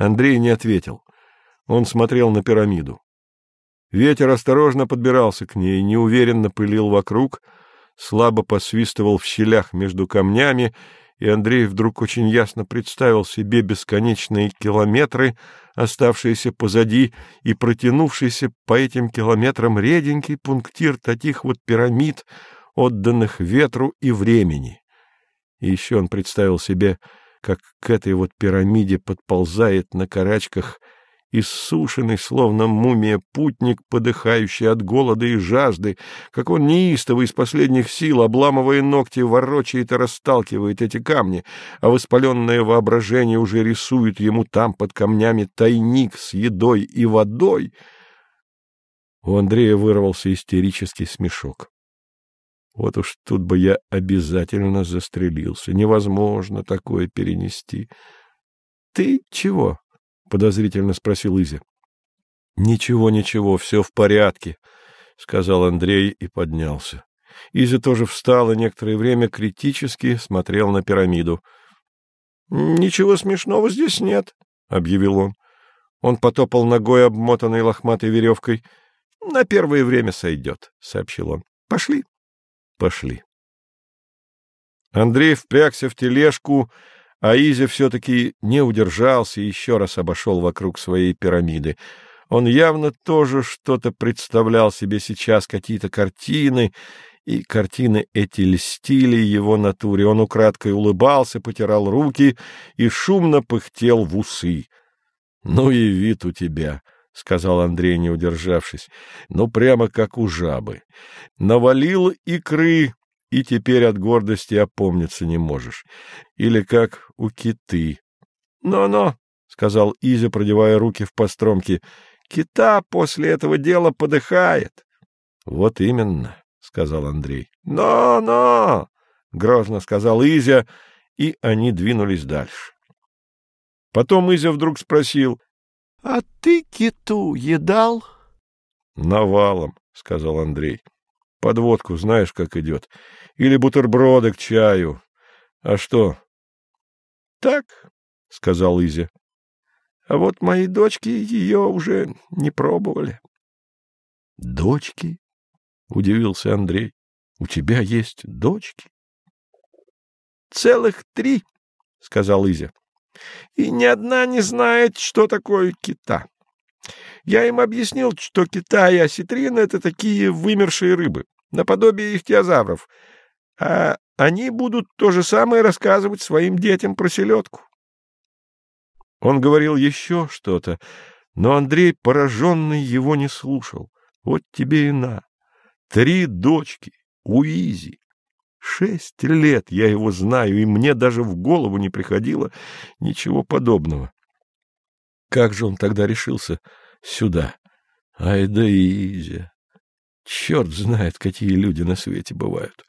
Андрей не ответил. Он смотрел на пирамиду. Ветер осторожно подбирался к ней, неуверенно пылил вокруг, слабо посвистывал в щелях между камнями, и Андрей вдруг очень ясно представил себе бесконечные километры, оставшиеся позади, и протянувшийся по этим километрам реденький пунктир таких вот пирамид, отданных ветру и времени. И еще он представил себе, как к этой вот пирамиде подползает на карачках иссушенный, словно мумия, путник, подыхающий от голода и жажды, как он неистово из последних сил, обламывая ногти, ворочает и расталкивает эти камни, а воспаленное воображение уже рисует ему там под камнями тайник с едой и водой. У Андрея вырвался истерический смешок. Вот уж тут бы я обязательно застрелился. Невозможно такое перенести. — Ты чего? — подозрительно спросил Изя. — Ничего, ничего, все в порядке, — сказал Андрей и поднялся. Изя тоже встал и некоторое время критически смотрел на пирамиду. — Ничего смешного здесь нет, — объявил он. Он потопал ногой, обмотанной лохматой веревкой. — На первое время сойдет, — сообщил он. — Пошли. Пошли. Андрей впрягся в тележку, а Изя все-таки не удержался и еще раз обошел вокруг своей пирамиды. Он явно тоже что-то представлял себе сейчас, какие-то картины, и картины эти льстили его натуре. Он украдкой улыбался, потирал руки и шумно пыхтел в усы. — Ну и вид у тебя, — сказал Андрей, не удержавшись. — Ну, прямо как у жабы. Навалил икры, и теперь от гордости опомниться не можешь. Или как у киты. «Но — сказал Изя, продевая руки в постромки, — кита после этого дела подыхает. — Вот именно, — сказал Андрей. «Но-но!» — грозно сказал Изя, и они двинулись дальше. Потом Изя вдруг спросил. — А ты киту едал? — Навалом, — сказал Андрей. — Подводку знаешь, как идет. Или бутерброды к чаю. А что? — Так, — сказал Изя. — А вот мои дочки ее уже не пробовали. — Дочки? — удивился Андрей. — У тебя есть дочки? — Целых три, — сказал Изя. — И ни одна не знает, что такое кита. Я им объяснил, что кита и осетрина — это такие вымершие рыбы, наподобие ихтиозавров — а они будут то же самое рассказывать своим детям про селедку. Он говорил еще что-то, но Андрей, пораженный, его не слушал. Вот тебе и на. Три дочки у Изи. Шесть лет я его знаю, и мне даже в голову не приходило ничего подобного. Как же он тогда решился сюда? Ай да Изя! Черт знает, какие люди на свете бывают.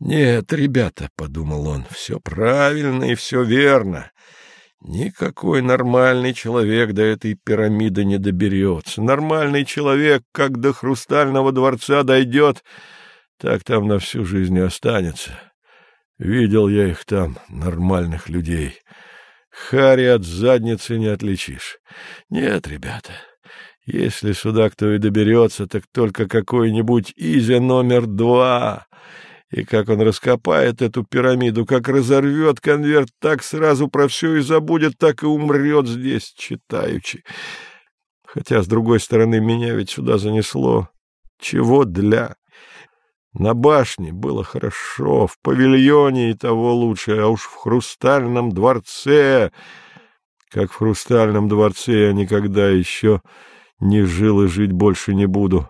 «Нет, ребята», — подумал он, — «все правильно и все верно. Никакой нормальный человек до этой пирамиды не доберется. Нормальный человек, как до Хрустального дворца дойдет, так там на всю жизнь и останется. Видел я их там, нормальных людей. Хари от задницы не отличишь. Нет, ребята». Если сюда кто и доберется, так только какой-нибудь Изя номер два, и как он раскопает эту пирамиду, как разорвет конверт, так сразу про все и забудет, так и умрет здесь, читаючи. Хотя, с другой стороны, меня ведь сюда занесло. Чего для? На башне было хорошо, в павильоне и того лучше, а уж в хрустальном дворце... Как в хрустальном дворце я никогда еще не жил и жить больше не буду.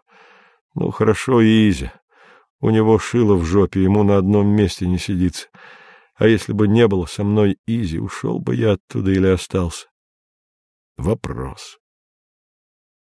Ну, хорошо, Изя. У него шило в жопе, ему на одном месте не сидится. А если бы не было со мной Изи, ушел бы я оттуда или остался? Вопрос.